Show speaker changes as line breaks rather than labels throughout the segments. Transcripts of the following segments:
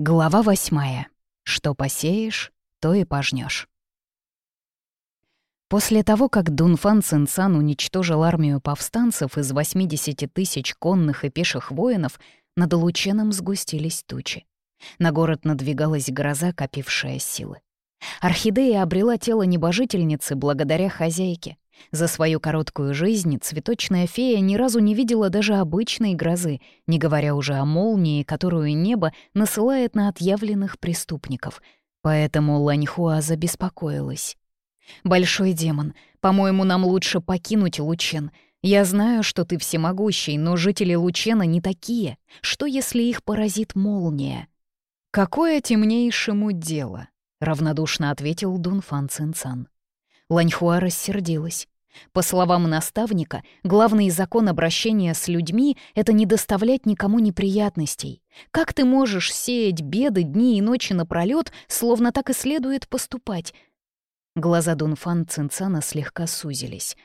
Глава восьмая. Что посеешь, то и пожнешь. После того, как Дунфан Цинцан уничтожил армию повстанцев из 80 тысяч конных и пеших воинов, над Лученом сгустились тучи. На город надвигалась гроза, копившая силы. Орхидея обрела тело небожительницы благодаря хозяйке. За свою короткую жизнь цветочная фея ни разу не видела даже обычной грозы, не говоря уже о молнии, которую небо насылает на отъявленных преступников. Поэтому Ланьхуа забеспокоилась. «Большой демон, по-моему, нам лучше покинуть Лучен. Я знаю, что ты всемогущий, но жители Лучена не такие. Что, если их поразит молния?» «Какое темнейшему дело?» — равнодушно ответил Дунфан Цинцан. Ланьхуа рассердилась. По словам наставника, главный закон обращения с людьми — это не доставлять никому неприятностей. Как ты можешь сеять беды дни и ночи напролёт, словно так и следует поступать? Глаза Дунфан Цинцана слегка сузились.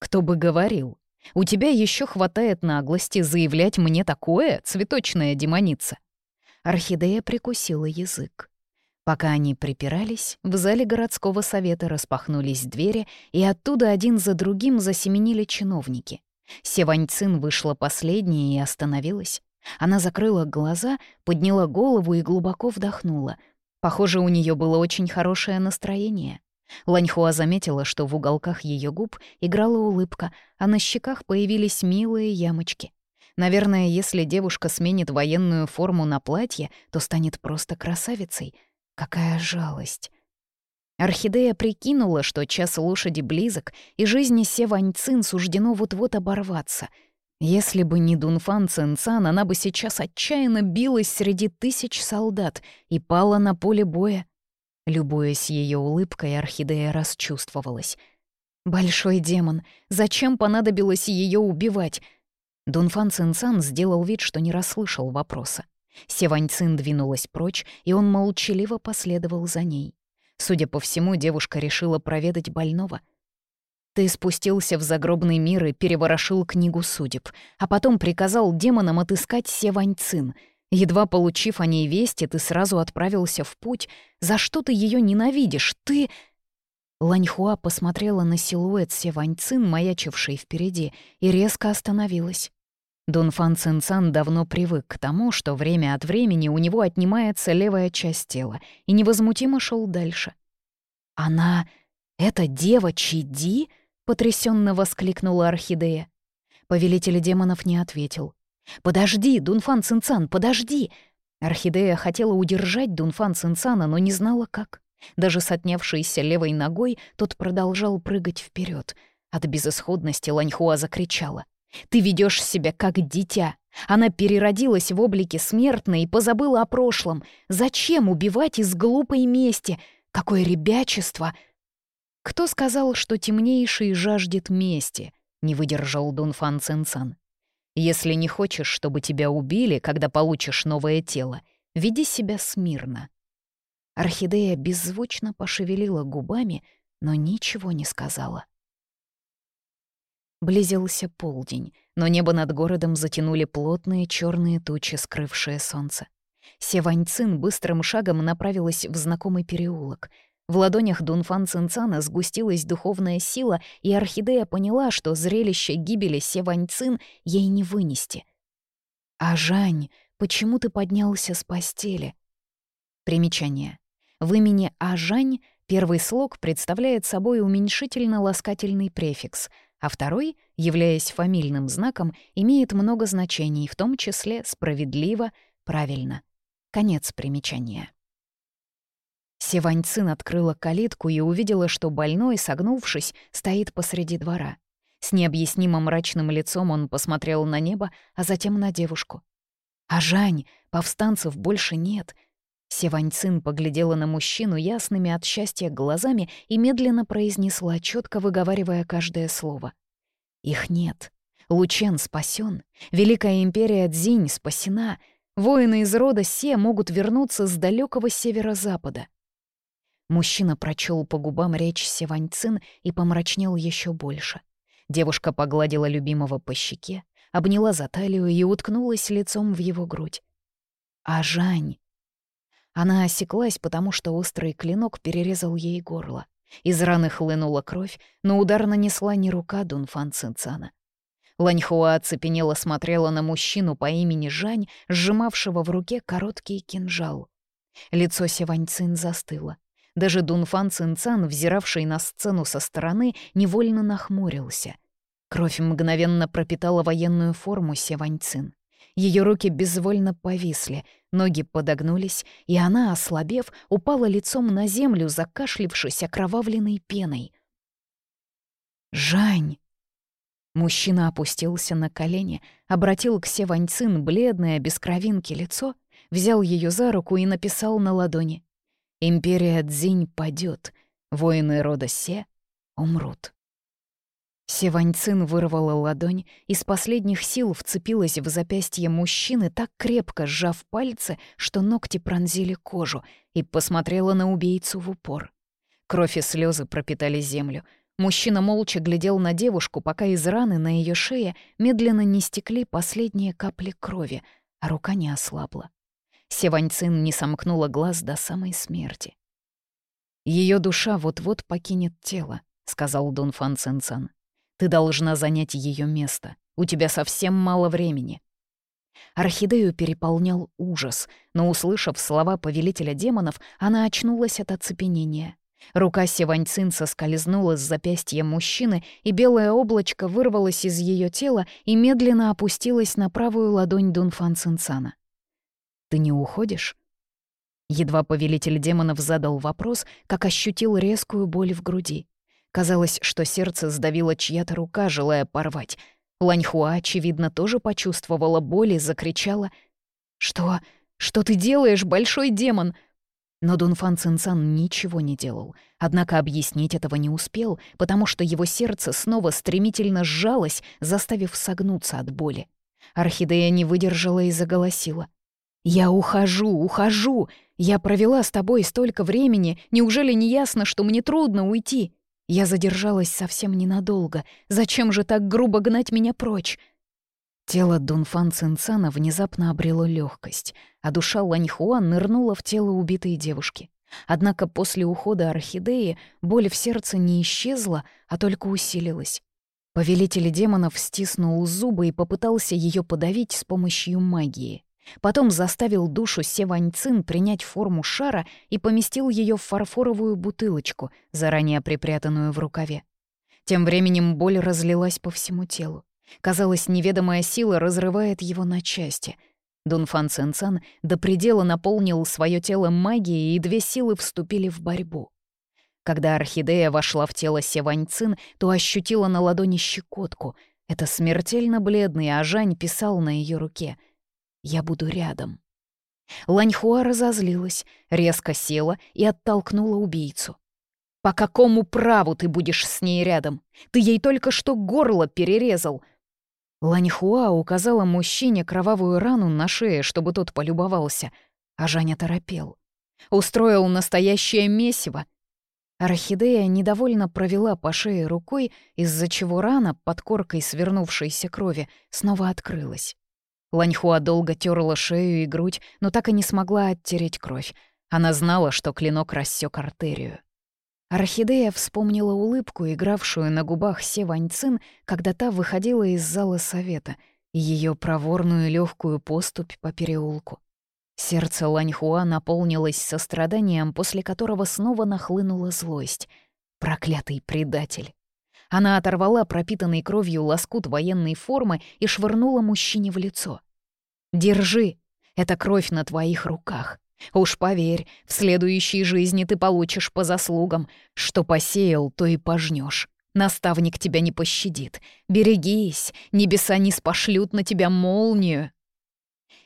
«Кто бы говорил? У тебя еще хватает наглости заявлять мне такое, цветочная демоница?» Орхидея прикусила язык. Пока они припирались, в зале городского совета распахнулись двери, и оттуда один за другим засеменили чиновники. Севаньцин вышла последней и остановилась. Она закрыла глаза, подняла голову и глубоко вдохнула. Похоже, у нее было очень хорошее настроение. Ланьхуа заметила, что в уголках ее губ играла улыбка, а на щеках появились милые ямочки. Наверное, если девушка сменит военную форму на платье, то станет просто красавицей — Какая жалость. Орхидея прикинула, что час лошади близок, и жизни Севаньцин суждено вот-вот оборваться. Если бы не Дунфан Цинцан, она бы сейчас отчаянно билась среди тысяч солдат и пала на поле боя. Любуясь ее улыбкой, Орхидея расчувствовалась. «Большой демон, зачем понадобилось ее убивать?» Дунфан Цинцан сделал вид, что не расслышал вопроса. Севаньцин двинулась прочь, и он молчаливо последовал за ней. Судя по всему, девушка решила проведать больного. «Ты спустился в загробный мир и переворошил книгу судеб, а потом приказал демонам отыскать Севаньцин. Едва получив о ней вести, ты сразу отправился в путь. За что ты ее ненавидишь? Ты...» Ланьхуа посмотрела на силуэт Севаньцин, маячивший впереди, и резко остановилась. Дунфан Цинцан давно привык к тому, что время от времени у него отнимается левая часть тела, и невозмутимо шел дальше. «Она... это дева Чиди?» — потрясенно воскликнула Орхидея. Повелитель демонов не ответил. «Подожди, Дунфан Цинцан, подожди!» Орхидея хотела удержать Дунфан Цинцана, но не знала как. Даже с отнявшейся левой ногой тот продолжал прыгать вперед. От безысходности Ланьхуа закричала. Ты ведешь себя как дитя. Она переродилась в облике смертной и позабыла о прошлом. Зачем убивать из глупой мести? Какое ребячество! Кто сказал, что темнейший жаждет мести? Не выдержал Дунфан Цинцан. Если не хочешь, чтобы тебя убили, когда получишь новое тело, веди себя смирно. Орхидея беззвучно пошевелила губами, но ничего не сказала. Близился полдень, но небо над городом затянули плотные черные тучи, скрывшие солнце. Севаньцин быстрым шагом направилась в знакомый переулок. В ладонях Дунфан Цинцана сгустилась духовная сила, и Орхидея поняла, что зрелище гибели Севаньцин ей не вынести. «А Жань, почему ты поднялся с постели?» Примечание. В имени «Ажань» первый слог представляет собой уменьшительно-ласкательный префикс — а второй, являясь фамильным знаком, имеет много значений, в том числе справедливо, правильно. Конец примечания. Севаньцин открыла калитку и увидела, что больной, согнувшись, стоит посреди двора. С необъяснимо мрачным лицом он посмотрел на небо, а затем на девушку. «А Жань, повстанцев больше нет!» Севаньцин поглядела на мужчину ясными от счастья глазами и медленно произнесла, четко выговаривая каждое слово. «Их нет. Лучен спасен. Великая империя Дзинь спасена. Воины из рода Се могут вернуться с далекого северо-запада». Мужчина прочел по губам речь Севаньцин и помрачнел еще больше. Девушка погладила любимого по щеке, обняла за талию и уткнулась лицом в его грудь. «А Жань!» Она осеклась, потому что острый клинок перерезал ей горло. Из раны хлынула кровь, но удар нанесла не рука Дунфан Цинцана. Ланьхуа оцепенело смотрела на мужчину по имени Жань, сжимавшего в руке короткий кинжал. Лицо Севаньцин застыло. Даже Дунфан Цинцан, взиравший на сцену со стороны, невольно нахмурился. Кровь мгновенно пропитала военную форму Севаньцин. Ее руки безвольно повисли, ноги подогнулись, и она, ослабев, упала лицом на землю, закашлившись окровавленной пеной. «Жань!» Мужчина опустился на колени, обратил к Севаньцин бледное, без кровинки лицо, взял ее за руку и написал на ладони. «Империя Цзинь падет, воины рода Се умрут». Севаньцин вырвала ладонь, и с последних сил вцепилась в запястье мужчины, так крепко сжав пальцы, что ногти пронзили кожу, и посмотрела на убийцу в упор. Кровь и слезы пропитали землю. Мужчина молча глядел на девушку, пока из раны на ее шее медленно не стекли последние капли крови, а рука не ослабла. Севаньцин не сомкнула глаз до самой смерти. Ее душа вот-вот покинет тело», — сказал Дун Фан Цинцан. Ты должна занять ее место. У тебя совсем мало времени». Орхидею переполнял ужас, но, услышав слова повелителя демонов, она очнулась от оцепенения. Рука Севаньцин соскользнула с запястья мужчины, и белое облачко вырвалось из ее тела и медленно опустилось на правую ладонь Дунфан Цинцана. «Ты не уходишь?» Едва повелитель демонов задал вопрос, как ощутил резкую боль в груди. Казалось, что сердце сдавило чья-то рука, желая порвать. Ланьхуа, очевидно, тоже почувствовала боль и закричала. «Что? Что ты делаешь, большой демон?» Но Дунфан Цинцан ничего не делал, однако объяснить этого не успел, потому что его сердце снова стремительно сжалось, заставив согнуться от боли. Орхидея не выдержала и заголосила. «Я ухожу, ухожу! Я провела с тобой столько времени, неужели не ясно, что мне трудно уйти?» Я задержалась совсем ненадолго. Зачем же так грубо гнать меня прочь? Тело Дунфан Цинцана внезапно обрело легкость, а душа Ланьхуа нырнула в тело убитой девушки. Однако после ухода орхидеи боль в сердце не исчезла, а только усилилась. Повелитель демонов стиснул зубы и попытался ее подавить с помощью магии. Потом заставил душу Севаньцин принять форму шара и поместил ее в фарфоровую бутылочку, заранее припрятанную в рукаве. Тем временем боль разлилась по всему телу. Казалось, неведомая сила разрывает его на части. Дунфан Цинцан до предела наполнил свое тело магией, и две силы вступили в борьбу. Когда орхидея вошла в тело Севаньцин, то ощутила на ладони щекотку. Это смертельно бледный Ажань писал на ее руке — я буду рядом. Ланьхуа разозлилась, резко села и оттолкнула убийцу. «По какому праву ты будешь с ней рядом? Ты ей только что горло перерезал!» Ланьхуа указала мужчине кровавую рану на шее, чтобы тот полюбовался, а Жаня торопел. Устроил настоящее месиво. Орхидея недовольно провела по шее рукой, из-за чего рана под коркой свернувшейся крови снова открылась. Ланьхуа долго терла шею и грудь, но так и не смогла оттереть кровь. Она знала, что клинок рассек артерию. Орхидея вспомнила улыбку, игравшую на губах Се Ваньцин, когда та выходила из зала совета, и ее проворную легкую поступь по переулку. Сердце Ланьхуа наполнилось состраданием, после которого снова нахлынула злость. Проклятый предатель. Она оторвала пропитанный кровью лоскут военной формы и швырнула мужчине в лицо. «Держи, это кровь на твоих руках. Уж поверь, в следующей жизни ты получишь по заслугам. Что посеял, то и пожнешь. Наставник тебя не пощадит. Берегись, небеса не спошлют на тебя молнию».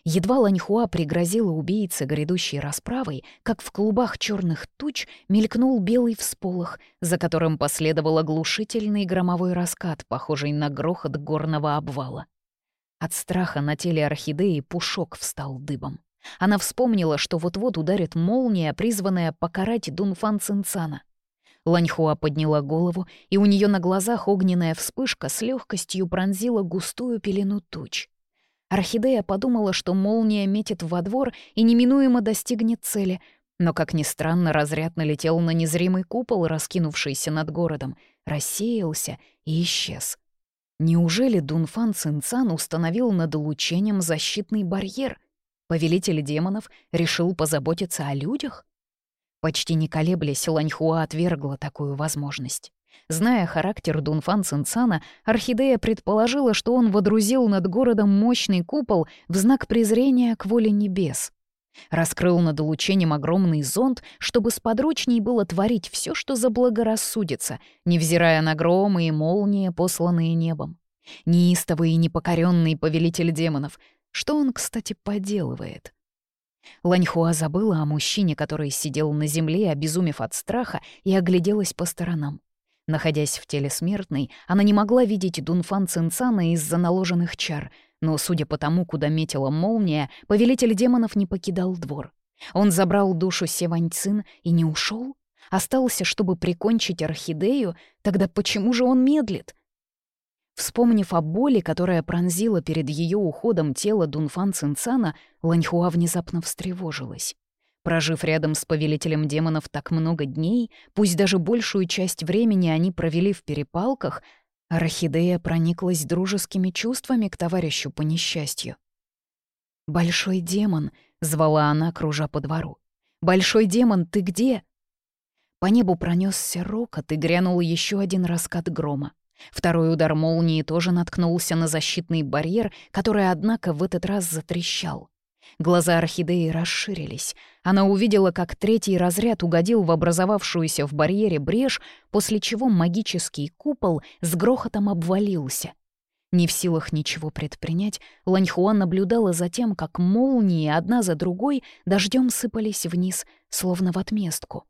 Едва Ланьхуа пригрозила убийце грядущей расправой, как в клубах черных туч мелькнул белый всполох, за которым последовал оглушительный громовой раскат, похожий на грохот горного обвала. От страха на теле орхидеи пушок встал дыбом. Она вспомнила, что вот-вот ударит молния, призванная покарать Дунфан Цинцана. Ланьхуа подняла голову, и у нее на глазах огненная вспышка с легкостью пронзила густую пелену туч. Орхидея подумала, что молния метит во двор и неминуемо достигнет цели, но, как ни странно, разряд налетел на незримый купол, раскинувшийся над городом, рассеялся и исчез. Неужели Дунфан Цинцан установил над улучением защитный барьер? Повелитель демонов решил позаботиться о людях? Почти не колеблясь, Ланьхуа отвергла такую возможность. Зная характер Дунфан Цинцана, Орхидея предположила, что он водрузил над городом мощный купол в знак презрения к воле небес. Раскрыл над улучением огромный зонт, чтобы сподручней было творить все, что заблагорассудится, невзирая на громы и молнии, посланные небом. Неистовый и непокоренный повелитель демонов. Что он, кстати, поделывает? Ланьхуа забыла о мужчине, который сидел на земле, обезумев от страха, и огляделась по сторонам. Находясь в теле смертной, она не могла видеть Дунфан Цинцана из-за наложенных чар — но, судя по тому, куда метила молния, повелитель демонов не покидал двор. Он забрал душу Севаньцин и не ушел? Остался, чтобы прикончить орхидею? Тогда почему же он медлит? Вспомнив о боли, которая пронзила перед ее уходом тело Дунфан Цинцана, Ланьхуа внезапно встревожилась. Прожив рядом с повелителем демонов так много дней, пусть даже большую часть времени они провели в перепалках, Орхидея прониклась дружескими чувствами к товарищу по несчастью. «Большой демон», — звала она, кружа по двору. «Большой демон, ты где?» По небу пронесся рокот и грянул еще один раскат грома. Второй удар молнии тоже наткнулся на защитный барьер, который, однако, в этот раз затрещал. Глаза орхидеи расширились. Она увидела, как третий разряд угодил в образовавшуюся в барьере брешь, после чего магический купол с грохотом обвалился. Не в силах ничего предпринять, Ланьхуан наблюдала за тем, как молнии одна за другой дождем сыпались вниз, словно в отместку.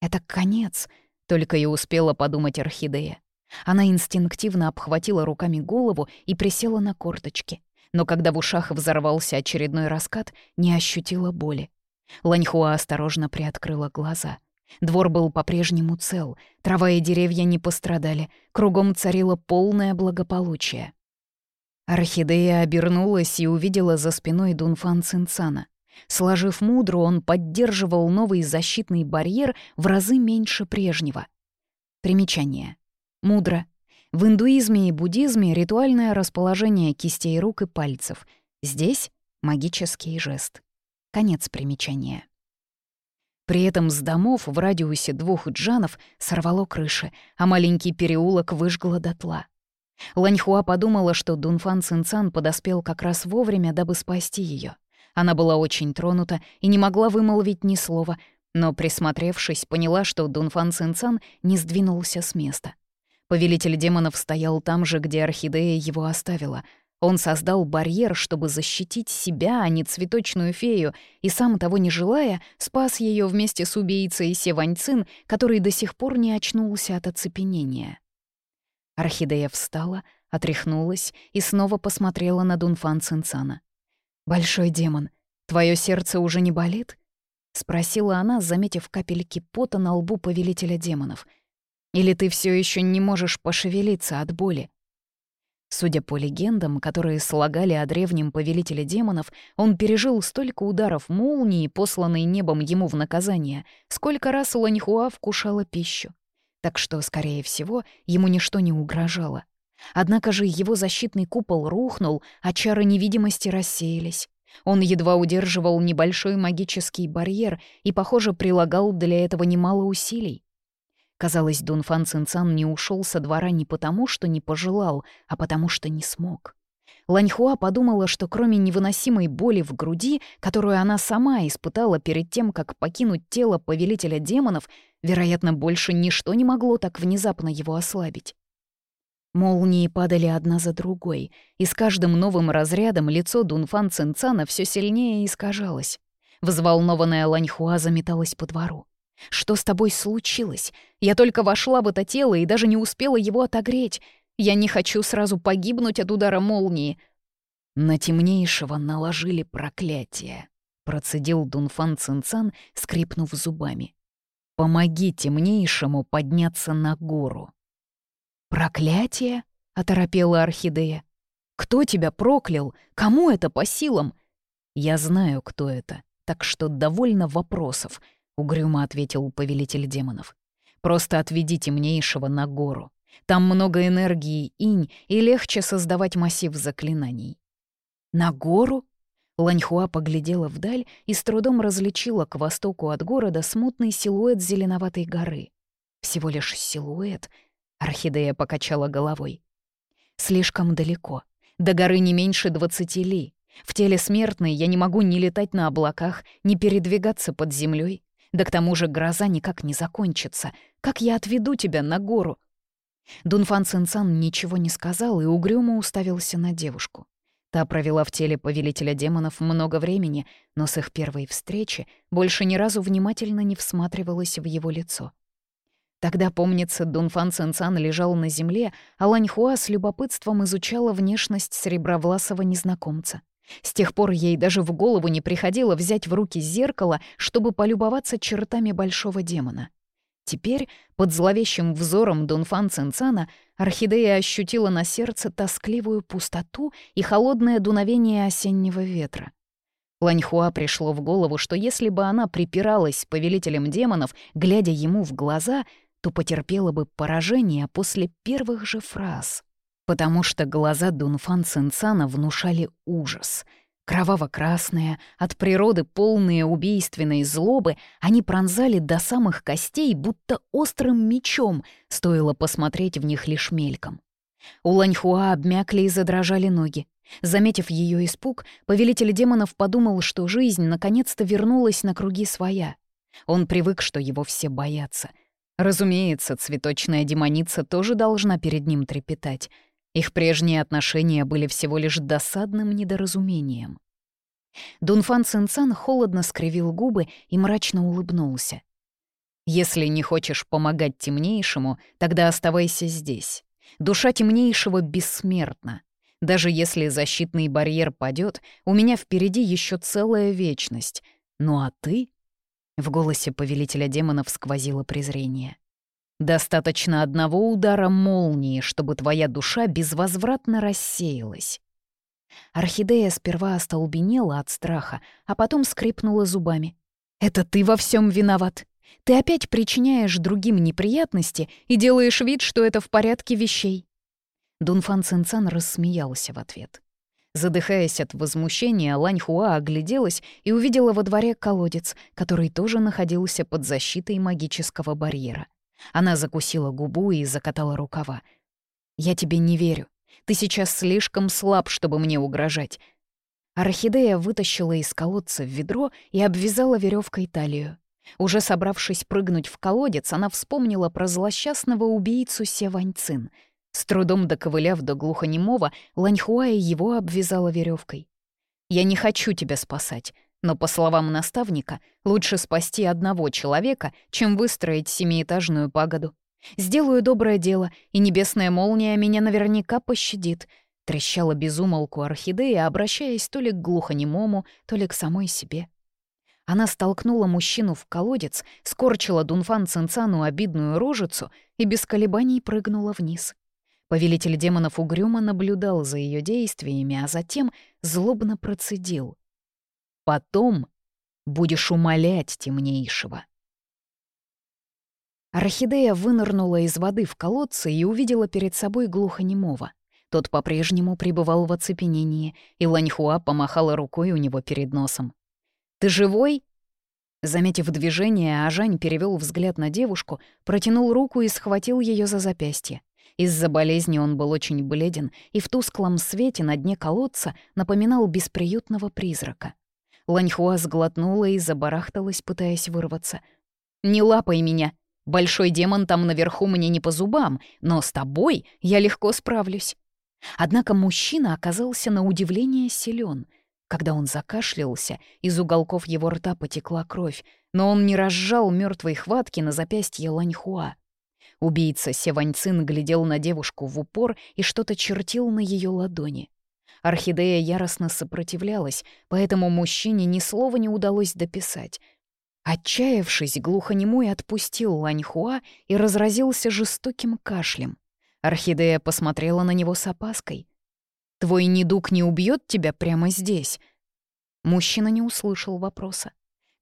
«Это конец», — только и успела подумать орхидея. Она инстинктивно обхватила руками голову и присела на корточки но когда в ушах взорвался очередной раскат, не ощутила боли. Ланьхуа осторожно приоткрыла глаза. Двор был по-прежнему цел, трава и деревья не пострадали, кругом царило полное благополучие. Орхидея обернулась и увидела за спиной Дунфан Цинцана. Сложив мудру, он поддерживал новый защитный барьер в разы меньше прежнего. Примечание. Мудро в индуизме и буддизме ритуальное расположение кистей рук и пальцев. Здесь — магический жест. Конец примечания. При этом с домов в радиусе двух джанов сорвало крыши, а маленький переулок выжгло дотла. Ланьхуа подумала, что Дунфан Цинцан подоспел как раз вовремя, дабы спасти ее. Она была очень тронута и не могла вымолвить ни слова, но, присмотревшись, поняла, что Дунфан Цинцан не сдвинулся с места. Повелитель демонов стоял там же, где орхидея его оставила. Он создал барьер, чтобы защитить себя, а не цветочную фею, и сам того не желая, спас ее вместе с убийцей Севаньцин, который до сих пор не очнулся от оцепенения. Орхидея встала, отряхнулась и снова посмотрела на Дунфан Цинцана. «Большой демон, твое сердце уже не болит?» — спросила она, заметив капельки пота на лбу повелителя демонов — или ты все еще не можешь пошевелиться от боли? Судя по легендам, которые слагали о древнем повелителе демонов, он пережил столько ударов молнии, посланной небом ему в наказание, сколько раз Ланьхуа вкушала пищу. Так что, скорее всего, ему ничто не угрожало. Однако же его защитный купол рухнул, а чары невидимости рассеялись. Он едва удерживал небольшой магический барьер и, похоже, прилагал для этого немало усилий. Казалось, Дунфан Цинцан не ушел со двора не потому, что не пожелал, а потому что не смог. Ланьхуа подумала, что кроме невыносимой боли в груди, которую она сама испытала перед тем, как покинуть тело повелителя демонов, вероятно, больше ничто не могло так внезапно его ослабить. Молнии падали одна за другой, и с каждым новым разрядом лицо Дунфан Цинцана все сильнее искажалось. Взволнованная Ланьхуа заметалась по двору. Что с тобой случилось? Я только вошла в это тело и даже не успела его отогреть. Я не хочу сразу погибнуть от удара молнии». «На темнейшего наложили проклятие», — процедил Дунфан Цинцан, скрипнув зубами. «Помоги темнейшему подняться на гору». «Проклятие?» — оторопела орхидея. Кто тебя проклял? Кому это по силам?» «Я знаю, кто это, так что довольно вопросов», — угрюмо ответил повелитель демонов. «Просто отведи темнейшего на гору. Там много энергии инь, и легче создавать массив заклинаний». «На гору?» Ланьхуа поглядела вдаль и с трудом различила к востоку от города смутный силуэт зеленоватой горы. Всего лишь силуэт. Орхидея покачала головой. Слишком далеко. До горы не меньше двадцати ли. В теле смертной я не могу ни летать на облаках, ни передвигаться под землей. Да к тому же гроза никак не закончится. Как я отведу тебя на гору? Дунфан Цинцан ничего не сказал и угрюмо уставился на девушку. Та провела в теле повелителя демонов много времени, но с их первой встречи больше ни разу внимательно не всматривалась в его лицо. Тогда, помнится, Дунфан Цинцан лежал на земле, а Ланьхуа с любопытством изучала внешность сребровласого незнакомца. С тех пор ей даже в голову не приходило взять в руки зеркало, чтобы полюбоваться чертами большого демона — Теперь, под зловещим взором Дунфан Цинцана, орхидея ощутила на сердце тоскливую пустоту и холодное дуновение осеннего ветра. Ланьхуа пришло в голову, что если бы она припиралась с повелителем демонов, глядя ему в глаза, то потерпела бы поражение после первых же фраз. Потому что глаза Дунфан Цинцана внушали ужас — Кроваво-красные, от природы полные убийственной злобы, они пронзали до самых костей, будто острым мечом, стоило посмотреть в них лишь мельком. У Ланьхуа обмякли и задрожали ноги. Заметив ее испуг, повелитель демонов подумал, что жизнь наконец-то вернулась на круги своя. Он привык, что его все боятся. Разумеется, цветочная демоница тоже должна перед ним трепетать — их прежние отношения были всего лишь досадным недоразумением. Дунфан Цинцан холодно скривил губы и мрачно улыбнулся. «Если не хочешь помогать темнейшему, тогда оставайся здесь. Душа темнейшего бессмертна. Даже если защитный барьер падет, у меня впереди еще целая вечность. Ну а ты...» В голосе повелителя демонов сквозило презрение. Достаточно одного удара молнии, чтобы твоя душа безвозвратно рассеялась. Орхидея сперва остолбенела от страха, а потом скрипнула зубами. «Это ты во всем виноват. Ты опять причиняешь другим неприятности и делаешь вид, что это в порядке вещей». Дунфан Цинцан рассмеялся в ответ. Задыхаясь от возмущения, Лань Хуа огляделась и увидела во дворе колодец, который тоже находился под защитой магического барьера. Она закусила губу и закатала рукава. «Я тебе не верю. Ты сейчас слишком слаб, чтобы мне угрожать». Орхидея вытащила из колодца ведро и обвязала веревкой талию. Уже собравшись прыгнуть в колодец, она вспомнила про злосчастного убийцу Севаньцин. С трудом доковыляв до глухонемого, Ланьхуая его обвязала веревкой. «Я не хочу тебя спасать. Но, по словам наставника, лучше спасти одного человека, чем выстроить семиэтажную пагоду. Сделаю доброе дело, и небесная молния меня наверняка пощадит. Трещала безумолку орхидея, обращаясь то ли к глухонемому, то ли к самой себе. Она столкнула мужчину в колодец, скорчила Дунфан Цинцану обидную рожицу и без колебаний прыгнула вниз. Повелитель демонов угрюмо наблюдал за ее действиями, а затем злобно процедил — Потом будешь умолять темнейшего. Орхидея вынырнула из воды в колодце и увидела перед собой глухонемого. Тот по-прежнему пребывал в оцепенении, и Ланьхуа помахала рукой у него перед носом. «Ты живой?» Заметив движение, Ажань перевел взгляд на девушку, протянул руку и схватил ее за запястье. Из-за болезни он был очень бледен и в тусклом свете на дне колодца напоминал бесприютного призрака. Ланьхуа сглотнула и забарахталась, пытаясь вырваться. «Не лапай меня. Большой демон там наверху мне не по зубам, но с тобой я легко справлюсь». Однако мужчина оказался на удивление силен. Когда он закашлялся, из уголков его рта потекла кровь, но он не разжал мертвой хватки на запястье Ланьхуа. Убийца Севаньцин глядел на девушку в упор и что-то чертил на ее ладони. Орхидея яростно сопротивлялась, поэтому мужчине ни слова не удалось дописать. Отчаявшись, глухонемой отпустил Ланьхуа и разразился жестоким кашлем. Орхидея посмотрела на него с опаской. Твой недуг не убьет тебя прямо здесь?» Мужчина не услышал вопроса.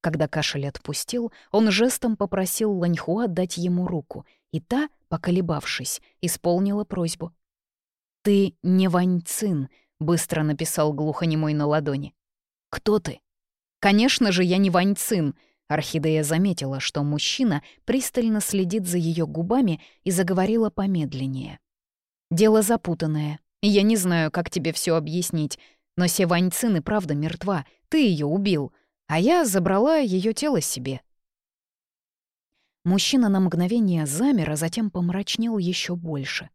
Когда кашель отпустил, он жестом попросил Ланьхуа дать ему руку, и та, поколебавшись, исполнила просьбу. «Ты не Вань Цин», — быстро написал глухонемой на ладони. «Кто ты?» «Конечно же, я не Вань Цин», — Орхидея заметила, что мужчина пристально следит за ее губами и заговорила помедленнее. «Дело запутанное. Я не знаю, как тебе все объяснить, но Се Вань Цин и правда мертва. Ты ее убил а я забрала ее тело себе. Мужчина на мгновение замер, а затем помрачнел еще больше.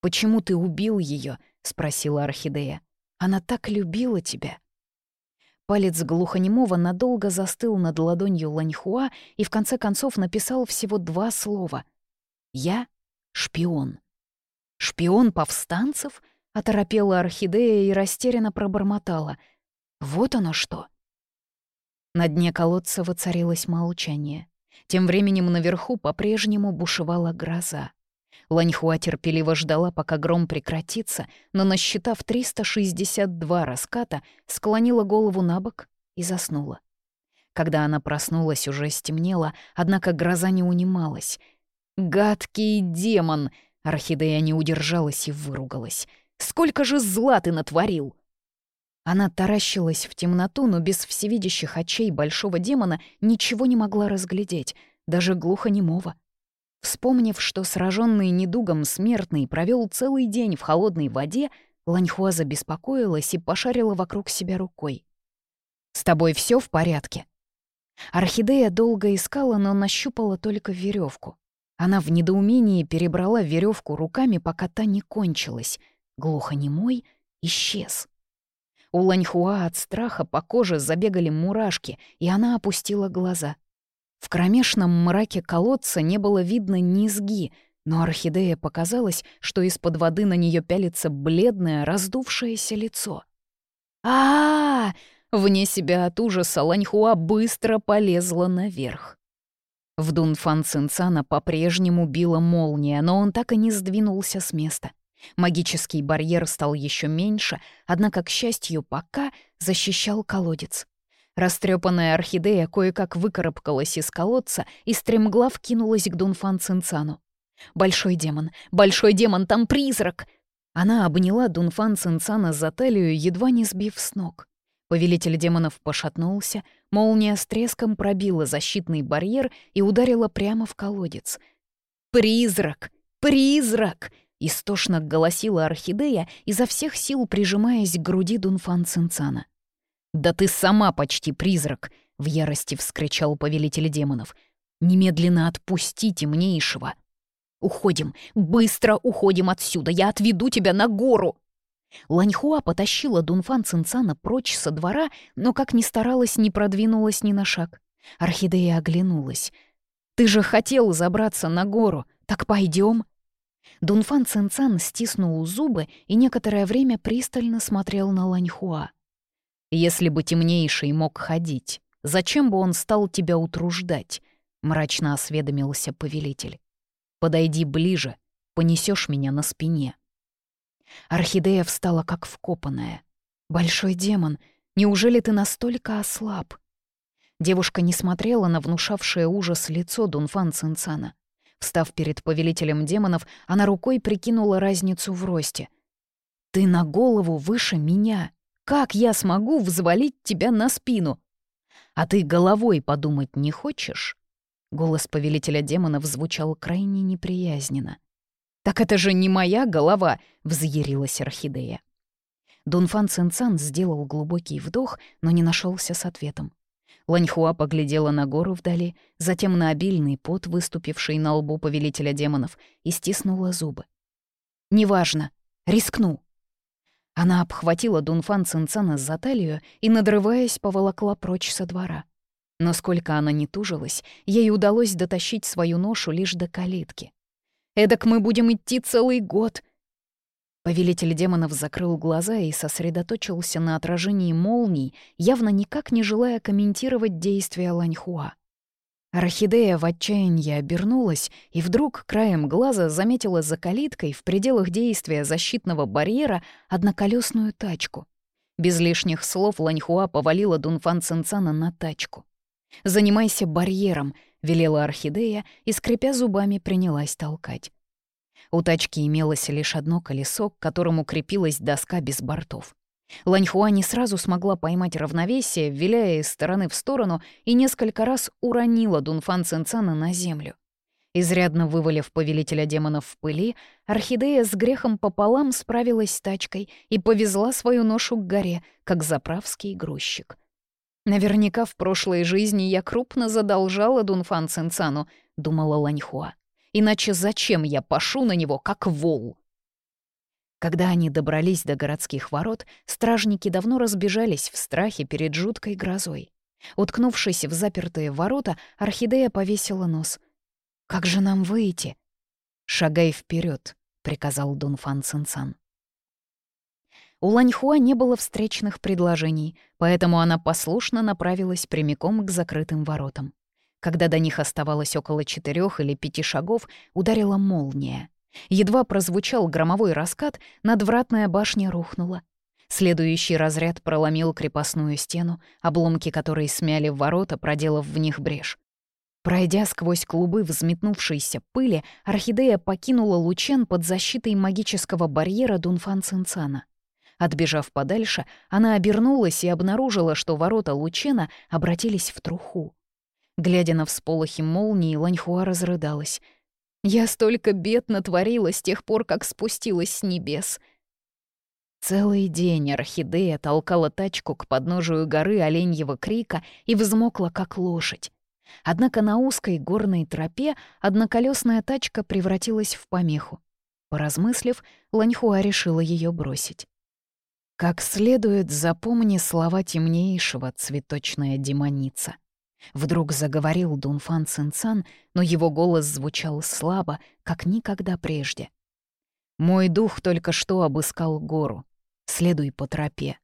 «Почему ты убил ее? Спросила Орхидея. «Она так любила тебя». Палец глухонемого надолго застыл над ладонью Ланьхуа и в конце концов написал всего два слова. «Я — шпион». «Шпион повстанцев?» — оторопела Орхидея и растерянно пробормотала. «Вот оно что!» На дне колодца воцарилось молчание. Тем временем наверху по-прежнему бушевала гроза. Ланьхуа терпеливо ждала, пока гром прекратится, но, насчитав 362 раската, склонила голову на бок и заснула. Когда она проснулась, уже стемнело, однако гроза не унималась. «Гадкий демон!» — Орхидея не удержалась и выругалась. «Сколько же зла ты натворил!» Она таращилась в темноту, но без всевидящих очей большого демона ничего не могла разглядеть, даже глухонемого. Вспомнив, что сраженный недугом смертный провел целый день в холодной воде, Ланьхуа забеспокоилась и пошарила вокруг себя рукой. «С тобой все в порядке?» Орхидея долго искала, но нащупала только веревку. Она в недоумении перебрала веревку руками, пока та не кончилась. Глухонемой исчез. У Ланьхуа от страха по коже забегали мурашки, и она опустила глаза. В кромешном мраке колодца не было видно низги, но орхидея показалось, что из-под воды на нее пялится бледное, раздувшееся лицо. а, -а, -а Вне себя от ужаса Ланьхуа быстро полезла наверх. В Дунфан Цинцана по-прежнему била молния, но он так и не сдвинулся с места. Магический барьер стал еще меньше, однако, к счастью, пока защищал колодец. Растрепанная орхидея кое-как выкарабкалась из колодца и стремглав кинулась к Дунфан Цинцану. «Большой демон! Большой демон! Там призрак!» Она обняла Дунфан Цинцана за талию, едва не сбив с ног. Повелитель демонов пошатнулся, молния с треском пробила защитный барьер и ударила прямо в колодец. «Призрак! Призрак!» Истошно голосила орхидея, изо всех сил прижимаясь к груди Дунфан Цинцана. «Да ты сама почти призрак!» — в ярости вскричал повелитель демонов. «Немедленно отпусти темнейшего!» «Уходим! Быстро уходим отсюда! Я отведу тебя на гору!» Ланьхуа потащила Дунфан Цинцана прочь со двора, но, как ни старалась, не продвинулась ни на шаг. Орхидея оглянулась. «Ты же хотел забраться на гору! Так пойдем. Дунфан Цинцан стиснул зубы и некоторое время пристально смотрел на Ланьхуа. «Если бы темнейший мог ходить, зачем бы он стал тебя утруждать?» — мрачно осведомился повелитель. «Подойди ближе, понесешь меня на спине». Орхидея встала как вкопанная. «Большой демон, неужели ты настолько ослаб?» Девушка не смотрела на внушавшее ужас лицо Дунфан Цинцана. Встав перед повелителем демонов, она рукой прикинула разницу в росте. «Ты на голову выше меня. Как я смогу взвалить тебя на спину? А ты головой подумать не хочешь?» Голос повелителя демонов звучал крайне неприязненно. «Так это же не моя голова!» — взъярилась Орхидея. Дунфан Цинцан сделал глубокий вдох, но не нашелся с ответом. Ланьхуа поглядела на гору вдали, затем на обильный пот, выступивший на лбу повелителя демонов, и стиснула зубы. «Неважно. Рискну». Она обхватила Дунфан Цинцана за талию и, надрываясь, поволокла прочь со двора. Но сколько она не тужилась, ей удалось дотащить свою ношу лишь до калитки. «Эдак мы будем идти целый год», Повелитель демонов закрыл глаза и сосредоточился на отражении молний, явно никак не желая комментировать действия Ланьхуа. Орхидея в отчаянии обернулась и вдруг краем глаза заметила за калиткой в пределах действия защитного барьера одноколесную тачку. Без лишних слов Ланьхуа повалила Дунфан Цинцана на тачку. «Занимайся барьером», — велела орхидея и, скрипя зубами, принялась толкать. У тачки имелось лишь одно колесо, к которому крепилась доска без бортов. Ланьхуа не сразу смогла поймать равновесие, виляя из стороны в сторону, и несколько раз уронила Дунфан Цинцана на землю. Изрядно вывалив повелителя демонов в пыли, орхидея с грехом пополам справилась с тачкой и повезла свою ношу к горе, как заправский грузчик. «Наверняка в прошлой жизни я крупно задолжала Дунфан Цинцану», — думала Ланьхуа. «Иначе зачем я пашу на него, как вол?» Когда они добрались до городских ворот, стражники давно разбежались в страхе перед жуткой грозой. Уткнувшись в запертые ворота, орхидея повесила нос. «Как же нам выйти?» «Шагай вперед, приказал Дунфан Цинцан. У Ланьхуа не было встречных предложений, поэтому она послушно направилась прямиком к закрытым воротам. Когда до них оставалось около четырех или пяти шагов, ударила молния. Едва прозвучал громовой раскат, надвратная башня рухнула. Следующий разряд проломил крепостную стену, обломки которой смяли ворота, проделав в них брешь. Пройдя сквозь клубы взметнувшейся пыли, орхидея покинула Лучен под защитой магического барьера Дунфан Цинцана. Отбежав подальше, она обернулась и обнаружила, что ворота Лучена обратились в труху. Глядя на всполохи молнии, Ланьхуа разрыдалась — я столько бед натворила с тех пор, как спустилась с небес. Целый день орхидея толкала тачку к подножию горы оленьего крика и взмокла, как лошадь. Однако на узкой горной тропе одноколесная тачка превратилась в помеху. Поразмыслив, Ланьхуа решила ее бросить. Как следует запомни слова темнейшего, цветочная демоница. Вдруг заговорил Дунфан Цинцан, но его голос звучал слабо, как никогда прежде. «Мой дух только что обыскал гору. Следуй по тропе.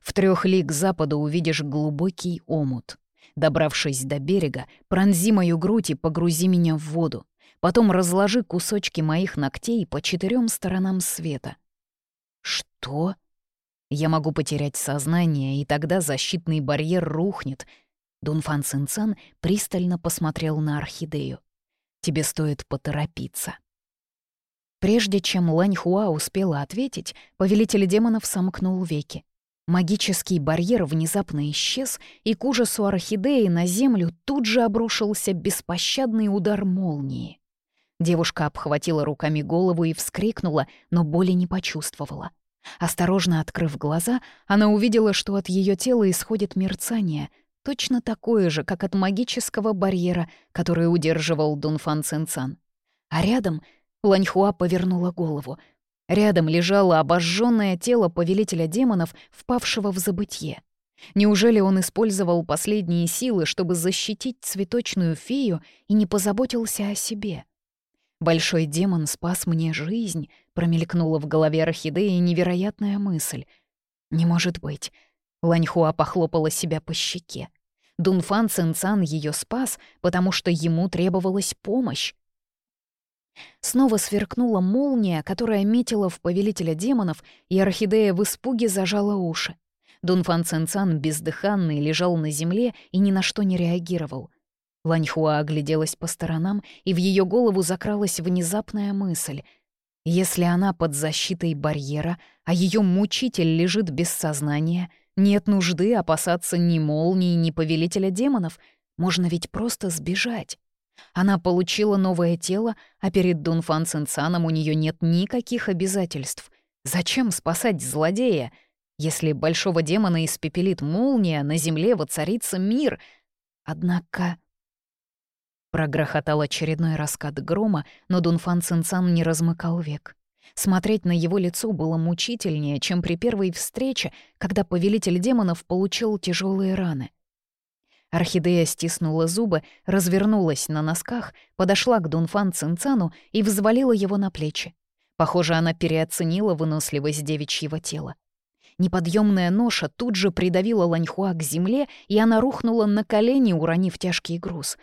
В трех ли к западу увидишь глубокий омут. Добравшись до берега, пронзи мою грудь и погрузи меня в воду. Потом разложи кусочки моих ногтей по четырем сторонам света». «Что?» Я могу потерять сознание, и тогда защитный барьер рухнет, Дунфан Цинцан пристально посмотрел на орхидею. «Тебе стоит поторопиться». Прежде чем Лань Хуа успела ответить, повелитель демонов сомкнул веки. Магический барьер внезапно исчез, и к ужасу орхидеи на землю тут же обрушился беспощадный удар молнии. Девушка обхватила руками голову и вскрикнула, но боли не почувствовала. Осторожно открыв глаза, она увидела, что от ее тела исходит мерцание, точно такое же, как от магического барьера, который удерживал Дунфан Цинцан. А рядом Ланьхуа повернула голову. Рядом лежало обожженное тело повелителя демонов, впавшего в забытье. Неужели он использовал последние силы, чтобы защитить цветочную фею и не позаботился о себе? «Большой демон спас мне жизнь», — промелькнула в голове орхидеи невероятная мысль. «Не может быть». Ланьхуа похлопала себя по щеке. Дунфан Цинцан ее спас, потому что ему требовалась помощь. Снова сверкнула молния, которая метила в повелителя демонов, и орхидея в испуге зажала уши. Дунфан Цинцан бездыханный лежал на земле и ни на что не реагировал. Ланьхуа огляделась по сторонам, и в ее голову закралась внезапная мысль. Если она под защитой барьера, а ее мучитель лежит без сознания — нет нужды опасаться ни молнии, ни повелителя демонов. Можно ведь просто сбежать. Она получила новое тело, а перед Дунфан Цинцаном у нее нет никаких обязательств. Зачем спасать злодея? Если большого демона испепелит молния, на земле воцарится мир. Однако... Прогрохотал очередной раскат грома, но Дунфан Цинцан не размыкал век. Смотреть на его лицо было мучительнее, чем при первой встрече, когда повелитель демонов получил тяжелые раны. Орхидея стиснула зубы, развернулась на носках, подошла к Дунфан Цинцану и взвалила его на плечи. Похоже, она переоценила выносливость девичьего тела. Неподъемная ноша тут же придавила Ланьхуа к земле, и она рухнула на колени, уронив тяжкий груз.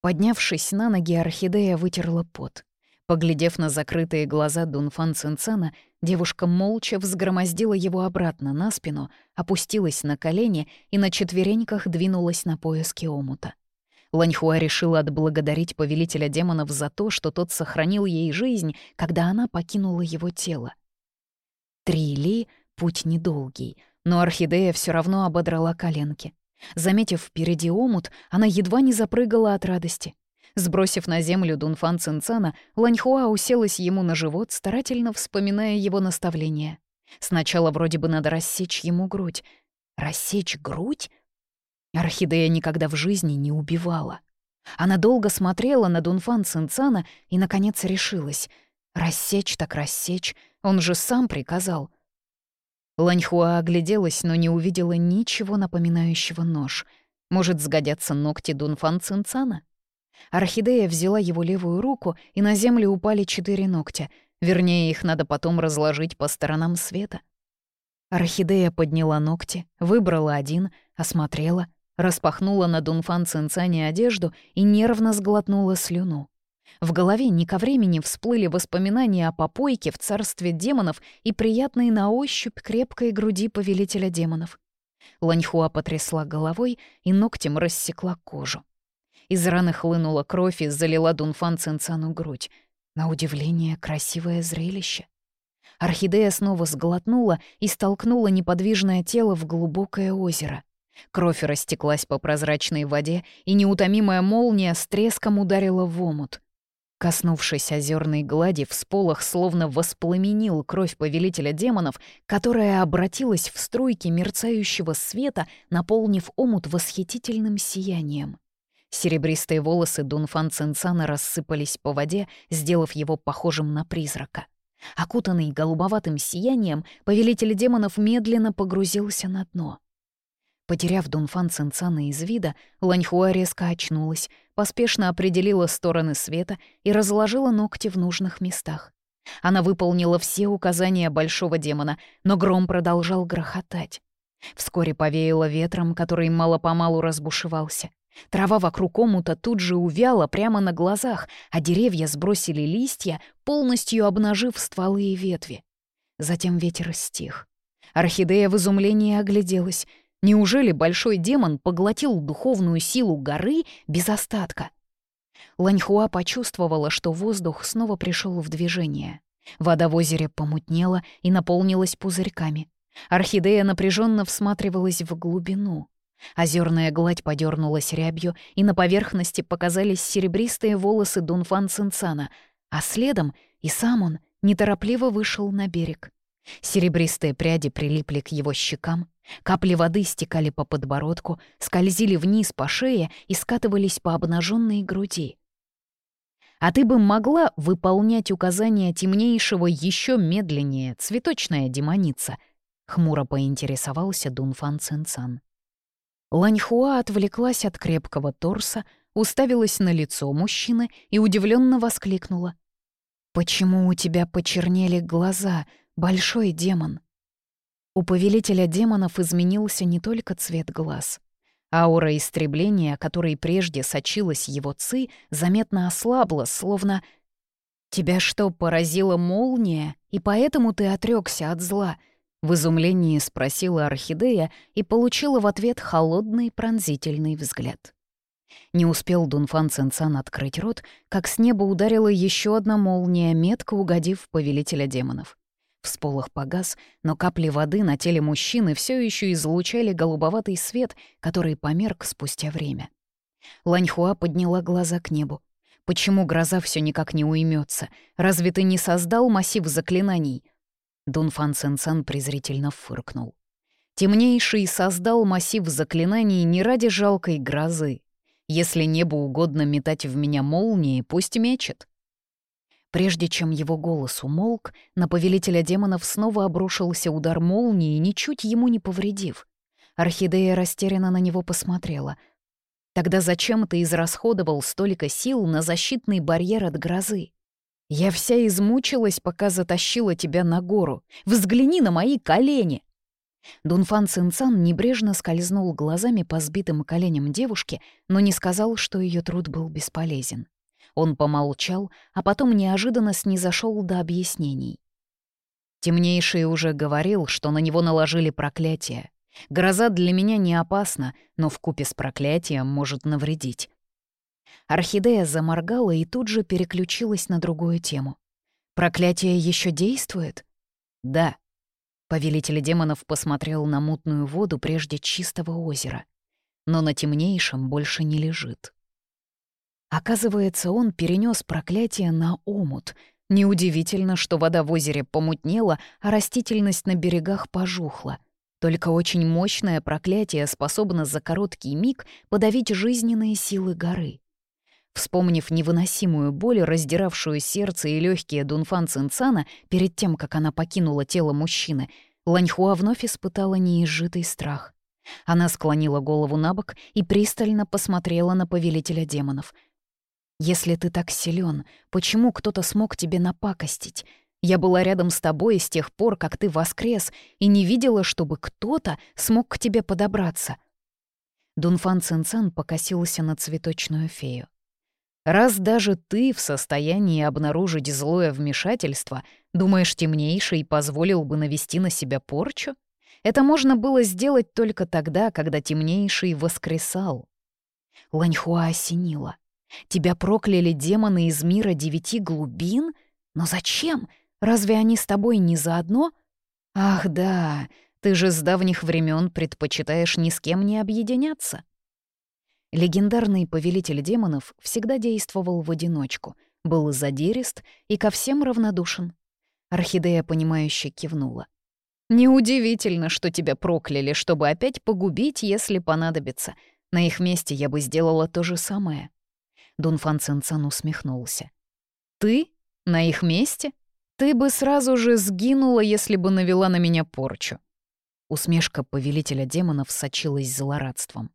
Поднявшись на ноги, орхидея вытерла пот. Поглядев на закрытые глаза Дунфан Цинцана, девушка молча взгромоздила его обратно на спину, опустилась на колени и на четвереньках двинулась на поиски омута. Ланьхуа решила отблагодарить повелителя демонов за то, что тот сохранил ей жизнь, когда она покинула его тело. Три ли — путь недолгий, но орхидея все равно ободрала коленки. Заметив впереди омут, она едва не запрыгала от радости. Сбросив на землю Дунфан Цинцана, Ланьхуа уселась ему на живот, старательно вспоминая его наставления. Сначала вроде бы надо рассечь ему грудь. Рассечь грудь? Орхидея никогда в жизни не убивала. Она долго смотрела на Дунфан Цинцана и, наконец, решилась. Рассечь так рассечь, он же сам приказал. Ланьхуа огляделась, но не увидела ничего напоминающего нож. Может, сгодятся ногти Дунфан Цинцана? Орхидея взяла его левую руку, и на землю упали четыре ногтя. Вернее, их надо потом разложить по сторонам света. Орхидея подняла ногти, выбрала один, осмотрела, распахнула на Дунфан Цинцане одежду и нервно сглотнула слюну. В голове не ко времени всплыли воспоминания о попойке в царстве демонов и приятной на ощупь крепкой груди повелителя демонов. Ланьхуа потрясла головой и ногтем рассекла кожу. Из раны хлынула кровь и залила Дунфан Цинцану грудь. На удивление, красивое зрелище. Орхидея снова сглотнула и столкнула неподвижное тело в глубокое озеро. Кровь растеклась по прозрачной воде, и неутомимая молния с треском ударила в омут. Коснувшись озерной глади, всполох словно воспламенил кровь повелителя демонов, которая обратилась в струйки мерцающего света, наполнив омут восхитительным сиянием. Серебристые волосы Дунфан Цинцана рассыпались по воде, сделав его похожим на призрака. Окутанный голубоватым сиянием, повелитель демонов медленно погрузился на дно. Потеряв Дунфан Цинцана из вида, Ланьхуа резко очнулась, поспешно определила стороны света и разложила ногти в нужных местах. Она выполнила все указания большого демона, но гром продолжал грохотать. Вскоре повеяло ветром, который мало-помалу разбушевался. Трава вокруг омута тут же увяла прямо на глазах, а деревья сбросили листья, полностью обнажив стволы и ветви. Затем ветер стих. Орхидея в изумлении огляделась. Неужели большой демон поглотил духовную силу горы без остатка? Ланьхуа почувствовала, что воздух снова пришел в движение. Вода в озере помутнела и наполнилась пузырьками. Орхидея напряженно всматривалась в глубину. Озерная гладь подернулась рябью, и на поверхности показались серебристые волосы Дунфан Цинцана, а следом и сам он неторопливо вышел на берег. Серебристые пряди прилипли к его щекам, капли воды стекали по подбородку, скользили вниз по шее и скатывались по обнаженной груди. «А ты бы могла выполнять указания темнейшего еще медленнее, цветочная демоница?» — хмуро поинтересовался Дунфан Цинцан. Ланьхуа отвлеклась от крепкого торса, уставилась на лицо мужчины и удивленно воскликнула. «Почему у тебя почернели глаза, большой демон?» У повелителя демонов изменился не только цвет глаз. Аура истребления, которой прежде сочилась его ци, заметно ослабла, словно «Тебя что, поразила молния, и поэтому ты отрекся от зла?» В изумлении спросила Орхидея и получила в ответ холодный пронзительный взгляд. Не успел Дунфан Цинцан открыть рот, как с неба ударила еще одна молния, метко угодив в повелителя демонов. Всполох погас, но капли воды на теле мужчины все еще излучали голубоватый свет, который померк спустя время. Ланьхуа подняла глаза к небу. «Почему гроза все никак не уймется? Разве ты не создал массив заклинаний?» Дунфан Сенсан презрительно фыркнул. Темнейший создал массив заклинаний не ради жалкой грозы. Если небу угодно метать в меня молнии, пусть мечет. Прежде чем его голос умолк, на повелителя демонов снова обрушился удар молнии, ничуть ему не повредив. Орхидея растерянно на него посмотрела. «Тогда зачем ты израсходовал столько сил на защитный барьер от грозы?» Я вся измучилась, пока затащила тебя на гору. Взгляни на мои колени!» Дунфан Цинцан небрежно скользнул глазами по сбитым коленям девушки, но не сказал, что ее труд был бесполезен. Он помолчал, а потом неожиданно снизошел до объяснений. Темнейший уже говорил, что на него наложили проклятие. Гроза для меня не опасна, но вкупе с проклятием может навредить. Орхидея заморгала и тут же переключилась на другую тему. «Проклятие еще действует?» «Да», Повелитель демонов посмотрел на мутную воду прежде чистого озера, но на темнейшем больше не лежит. Оказывается, он перенес проклятие на омут. Неудивительно, что вода в озере помутнела, а растительность на берегах пожухла. Только очень мощное проклятие способно за короткий миг подавить жизненные силы горы. Вспомнив невыносимую боль, раздиравшую сердце и легкие Дунфан Цинцана перед тем, как она покинула тело мужчины, Ланьхуа вновь испытала неизжитый страх. Она склонила голову на бок и пристально посмотрела на повелителя демонов. «Если ты так силен, почему кто-то смог тебе напакостить? Я была рядом с тобой с тех пор, как ты воскрес, и не видела, чтобы кто-то смог к тебе подобраться». Дунфан Цинцан покосился на цветочную фею. Раз даже ты в состоянии обнаружить злое вмешательство, думаешь, темнейший позволил бы навести на себя порчу? Это можно было сделать только тогда, когда темнейший воскресал. Ланьхуа осенила. Тебя прокляли демоны из мира девяти глубин? Но зачем? Разве они с тобой не заодно? Ах да, ты же с давних времен предпочитаешь ни с кем не объединяться. Легендарный повелитель демонов всегда действовал в одиночку, был задирист и ко всем равнодушен. Орхидея, понимающе кивнула. «Неудивительно, что тебя прокляли, чтобы опять погубить, если понадобится. На их месте я бы сделала то же самое». Дунфан Цинцан усмехнулся. «Ты? На их месте? Ты бы сразу же сгинула, если бы навела на меня порчу». Усмешка повелителя демонов сочилась злорадством.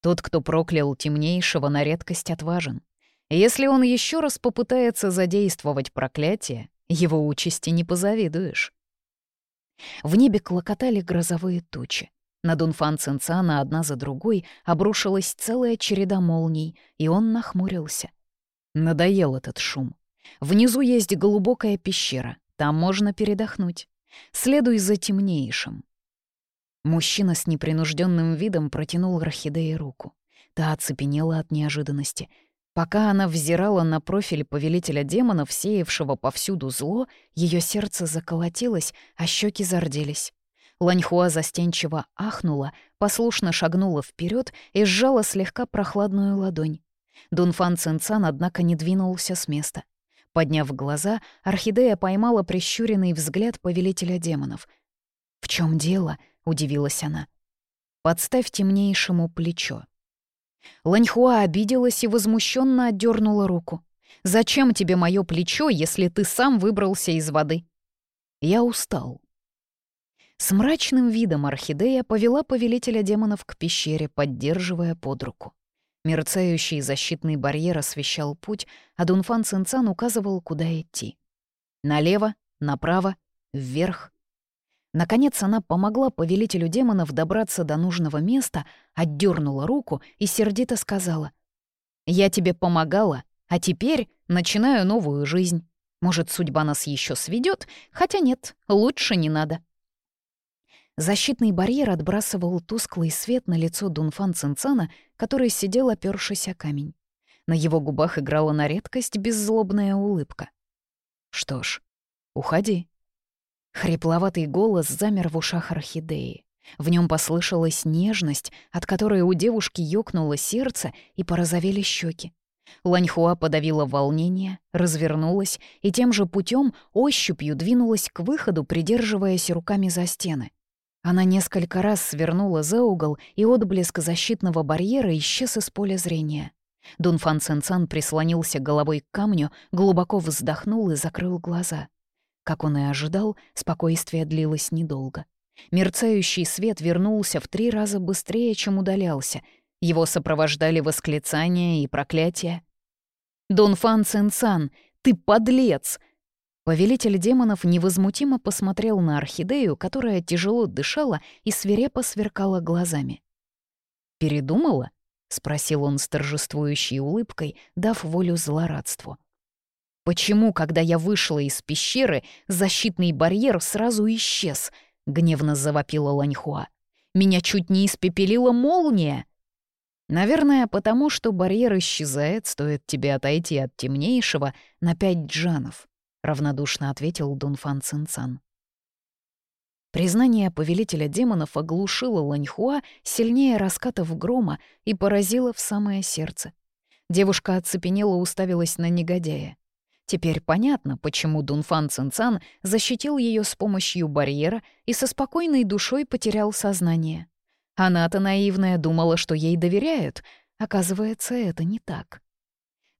Тот, кто проклял темнейшего, на редкость отважен. Если он еще раз попытается задействовать проклятие, его участи не позавидуешь. В небе клокотали грозовые тучи. На Дунфан Цинцана одна за другой обрушилась целая череда молний, и он нахмурился. Надоел этот шум. Внизу есть глубокая пещера, там можно передохнуть. Следуй за темнейшим. Мужчина с непринужденным видом протянул орхидее руку. Та оцепенела от неожиданности. Пока она взирала на профиль повелителя демонов, сеявшего повсюду зло, ее сердце заколотилось, а щеки зарделись. Ланьхуа застенчиво ахнула, послушно шагнула вперед и сжала слегка прохладную ладонь. Дунфан Цинцан, однако, не двинулся с места. Подняв глаза, орхидея поймала прищуренный взгляд повелителя демонов. «В чем дело?» — удивилась она. «Подставь темнейшему плечо». Ланьхуа обиделась и возмущенно отдернула руку. «Зачем тебе мое плечо, если ты сам выбрался из воды?» «Я устал». С мрачным видом орхидея повела повелителя демонов к пещере, поддерживая под руку. Мерцающий защитный барьер освещал путь, а Дунфан Цинцан указывал, куда идти. Налево, направо, вверх, Наконец она помогла повелителю демонов добраться до нужного места, отдернула руку и сердито сказала. «Я тебе помогала, а теперь начинаю новую жизнь. Может, судьба нас еще сведет, хотя нет, лучше не надо». Защитный барьер отбрасывал тусклый свет на лицо Дунфан Цинцана, который сидел, опёршись о камень. На его губах играла на редкость беззлобная улыбка. «Что ж, уходи», Хрипловатый голос замер в ушах орхидеи. В нем послышалась нежность, от которой у девушки ёкнуло сердце и порозовели щеки. Ланьхуа подавила волнение, развернулась и тем же путем ощупью двинулась к выходу, придерживаясь руками за стены. Она несколько раз свернула за угол, и отблеск защитного барьера исчез из поля зрения. Дунфан Цинцан прислонился головой к камню, глубоко вздохнул и закрыл глаза — как он и ожидал, спокойствие длилось недолго. Мерцающий свет вернулся в три раза быстрее, чем удалялся. Его сопровождали восклицания и проклятия. «Дон Фан Цинцан, ты подлец!» Повелитель демонов невозмутимо посмотрел на орхидею, которая тяжело дышала и свирепо сверкала глазами. «Передумала?» — спросил он с торжествующей улыбкой, дав волю злорадству. «Почему, когда я вышла из пещеры, защитный барьер сразу исчез?» — гневно завопила Ланьхуа. «Меня чуть не испепелила молния!» «Наверное, потому что барьер исчезает, стоит тебе отойти от темнейшего на пять джанов», — равнодушно ответил Дунфан Цинцан. Признание повелителя демонов оглушило Ланьхуа сильнее раскатов грома и поразило в самое сердце. Девушка оцепенела уставилась на негодяя. Теперь понятно, почему Дунфан Цинцан защитил ее с помощью барьера и со спокойной душой потерял сознание. Она-то наивная думала, что ей доверяют. Оказывается, это не так.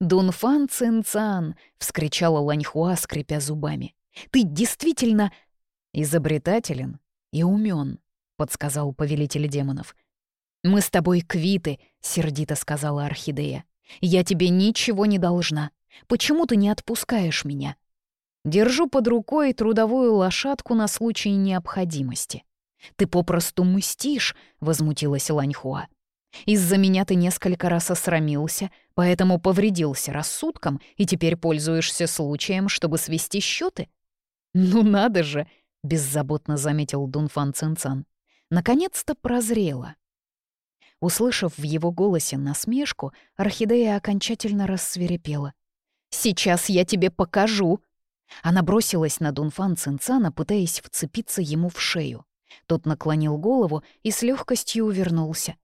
«Дунфан Цинцан!» — вскричала Ланьхуа, скрипя зубами. «Ты действительно изобретателен и умен», — подсказал повелитель демонов. «Мы с тобой квиты», — сердито сказала Орхидея. «Я тебе ничего не должна. Почему ты не отпускаешь меня?» «Держу под рукой трудовую лошадку на случай необходимости». «Ты попросту мстишь», — возмутилась Ланьхуа. Из-за меня ты несколько раз осрамился, поэтому повредился рассудком и теперь пользуешься случаем, чтобы свести счеты? Ну надо же, беззаботно заметил Дунфан Цинцан. Наконец-то прозрела. Услышав в его голосе насмешку, орхидея окончательно рассверепела. «Сейчас я тебе покажу!» Она бросилась на Дунфан Цинцана, пытаясь вцепиться ему в шею. Тот наклонил голову и с легкостью увернулся.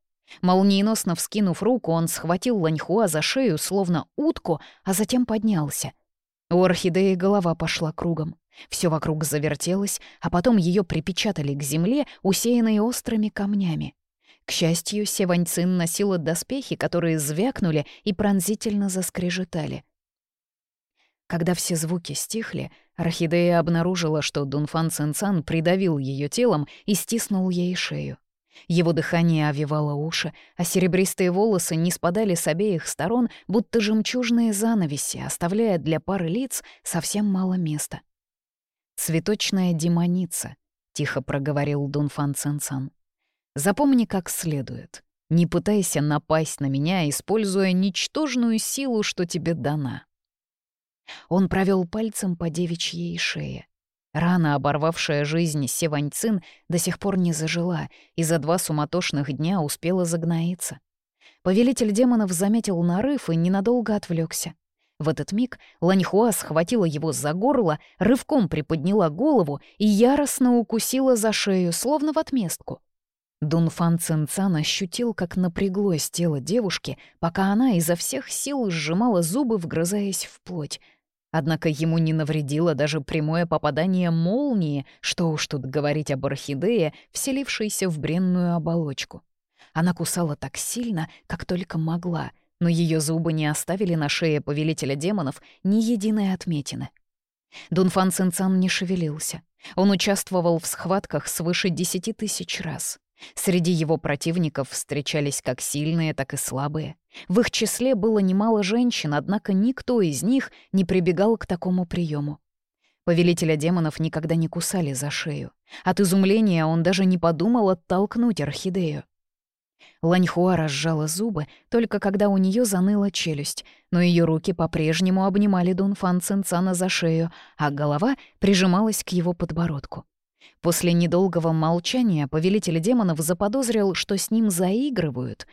Молниеносно вскинув руку, он схватил Ланьхуа за шею, словно утку, а затем поднялся. У орхидеи голова пошла кругом. Все вокруг завертелось, а потом ее припечатали к земле, усеянной острыми камнями. К счастью, Севаньцин носила доспехи, которые звякнули и пронзительно заскрежетали. Когда все звуки стихли, Орхидея обнаружила, что Дунфан Цинцан придавил ее телом и стиснул ей шею. Его дыхание овивало уши, а серебристые волосы не спадали с обеих сторон, будто жемчужные занавеси, оставляя для пары лиц совсем мало места. «Цветочная демоница», — тихо проговорил Дунфан Цинцан. «Запомни как следует. Не пытайся напасть на меня, используя ничтожную силу, что тебе дана». Он провел пальцем по девичьей шее. Рана, оборвавшая жизнь Севаньцин, до сих пор не зажила и за два суматошных дня успела загноиться. Повелитель демонов заметил нарыв и ненадолго отвлекся. В этот миг Ланьхуа схватила его за горло, рывком приподняла голову и яростно укусила за шею, словно в отместку. Дунфан Цинцан ощутил, как напряглось тело девушки, пока она изо всех сил сжимала зубы, вгрызаясь в плоть — Однако ему не навредило даже прямое попадание молнии, что уж тут говорить об орхидее, вселившейся в бренную оболочку. Она кусала так сильно, как только могла, но ее зубы не оставили на шее повелителя демонов ни единой отметины. Дунфан Цинцан не шевелился. Он участвовал в схватках свыше десяти тысяч раз. Среди его противников встречались как сильные, так и слабые. В их числе было немало женщин, однако никто из них не прибегал к такому приему. Повелителя демонов никогда не кусали за шею. От изумления он даже не подумал оттолкнуть орхидею. Ланьхуа разжала зубы, только когда у нее заныла челюсть, но ее руки по-прежнему обнимали Дунфан Цинцана за шею, а голова прижималась к его подбородку. После недолгого молчания повелитель демонов заподозрил, что с ним заигрывают.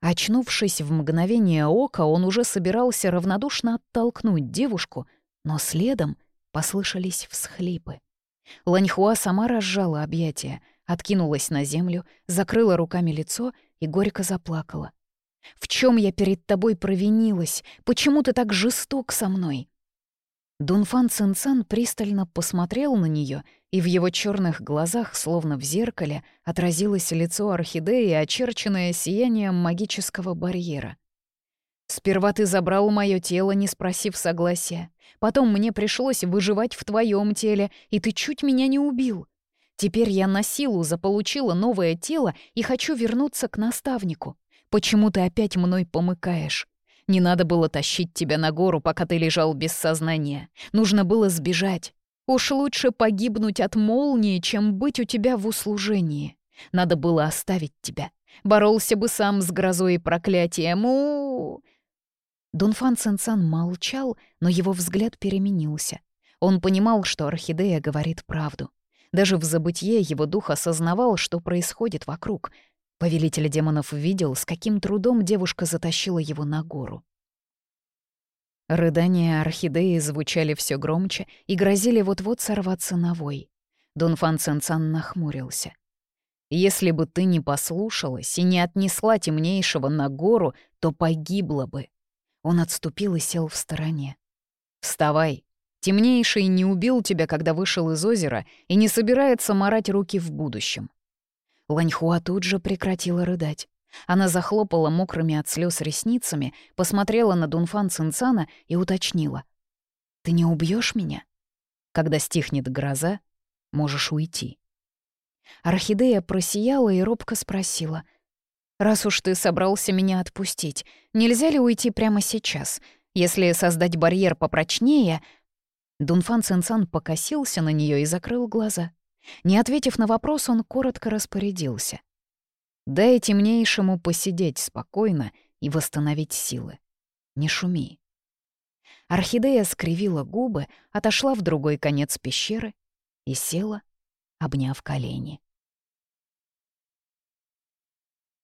Очнувшись в мгновение ока, он уже собирался равнодушно оттолкнуть девушку, но следом послышались всхлипы. Ланьхуа сама разжала объятия, откинулась на землю, закрыла руками лицо и горько заплакала. «В чем я перед тобой провинилась? Почему ты так жесток со мной?» Дунфан Цинцан пристально посмотрел на нее, и в его черных глазах, словно в зеркале, отразилось лицо орхидеи, очерченное сиянием магического барьера. «Сперва ты забрал мое тело, не спросив согласия. Потом мне пришлось выживать в твоем теле, и ты чуть меня не убил. Теперь я на силу заполучила новое тело и хочу вернуться к наставнику. Почему ты опять мной помыкаешь? Не надо было тащить тебя на гору, пока ты лежал без сознания. Нужно было сбежать. Уж лучше погибнуть от молнии, чем быть у тебя в услужении. Надо было оставить тебя. Боролся бы сам с грозой и проклятием. У, -у, -у. Дунфан Цинцан молчал, но его взгляд переменился. Он понимал, что орхидея говорит правду. Даже в забытье его дух осознавал, что происходит вокруг. Повелитель демонов видел, с каким трудом девушка затащила его на гору. Рыдания орхидеи звучали все громче и грозили вот-вот сорваться на вой. Дунфан Цинцан нахмурился. «Если бы ты не послушалась и не отнесла темнейшего на гору, то погибла бы». Он отступил и сел в стороне. «Вставай, Темнейший не убил тебя, когда вышел из озера, и не собирается марать руки в будущем». Ланьхуа тут же прекратила рыдать. Она захлопала мокрыми от слез ресницами, посмотрела на Дунфан Цинцана и уточнила. «Ты не убьешь меня? Когда стихнет гроза, можешь уйти». Орхидея просияла и робко спросила. «Раз уж ты собрался меня отпустить, нельзя ли уйти прямо сейчас? Если создать барьер попрочнее, Дунфан Цинцан покосился на нее и закрыл глаза. Не ответив на вопрос, он коротко распорядился. «Дай темнейшему посидеть спокойно и восстановить силы. Не шуми». Орхидея скривила губы, отошла в другой конец пещеры и села, обняв колени.